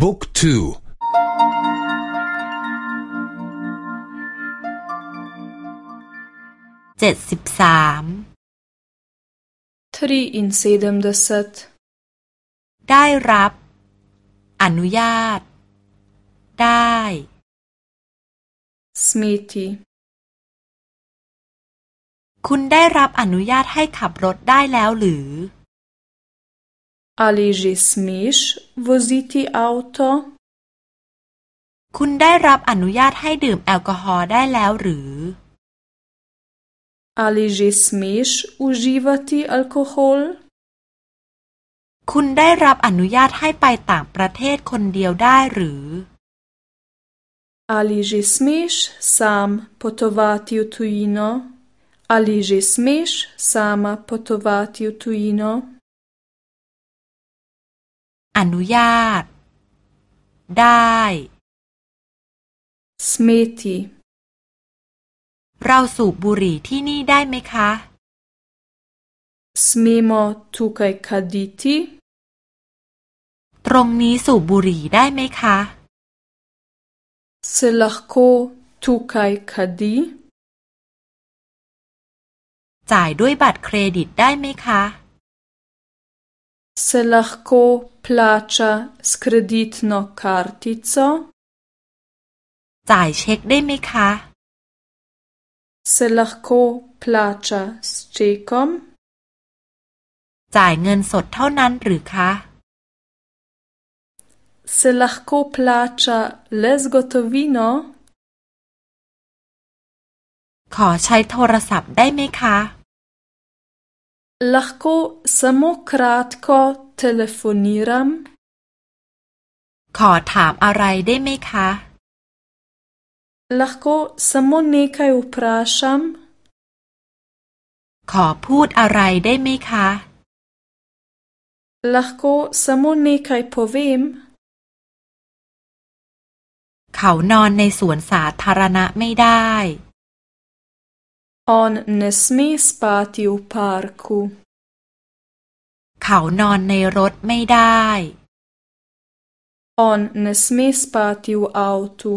บุ๊กทูเจ็ดสิบสามทรีอินเซดมเดสตได้รับ อนุญาต ได้สมิธีคุณได้รับอนุญาตให้ขับรถได้แล้วหรือ Ali že smeš voziti avto? คุณได้รับอนุญาตให้ดื่มแอลกอฮอล์ได้แล้วหรือ Ali že smeš uživati alkohol? คุณได้รับอนุญาตให้ไปต่างประเทศคนเดียวได้หรือ Ali že smeš sam potovati v tujino? Ali že smeš sama potovati v tujino? อนุญาต ได้ smeti เราสูบบุหรี่ที่นี่ได้ไหมคะ smemo tukaj kaditi ตรงนี้สูบบุหรี่ได้ไหมคะ se lahko tukaj kadi จ่ายด้วยบัตรเครดิตได้ไหมคะ Se lahko plača s kreditno kartico? จ่ายเช็คได้ไหมคะ Se lahko plača s čekom? จ่ายเงินสดเท่านั้นหรือคะ Se lahko plača le z gotovino? ขอใช้โทรศัพท์ได้ไหมคะ Lahko samo kratko telefoniram? ขอถามอะไรได้ไหมคะ Lahko samo nekaj vprašam? ขอพูดอะไรได้ไหมคะ Lahko samo nekaj povem? เขานอนในสวนสาธารณะไม่ได้ On ne sme spati v parku. เขานอนในรถไม่ได้ On ne sme spati v avtu.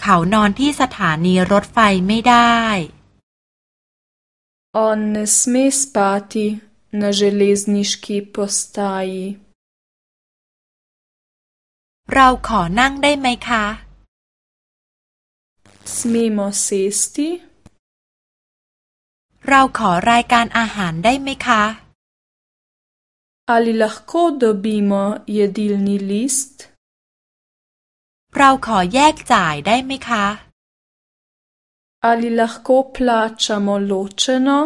เขานอนที่สถานีรถไฟไม่ได้ On ne sme spati na železniški postaji. เราขอนั่งได้ไหมคะ Smemo sesti? เราขอรายการอาหารได้ไหมคะ Ali lahko dobimo jedilni list? เราขอแยกจ่ายได้ไหมคะ Ali lahko plačamo ločeno?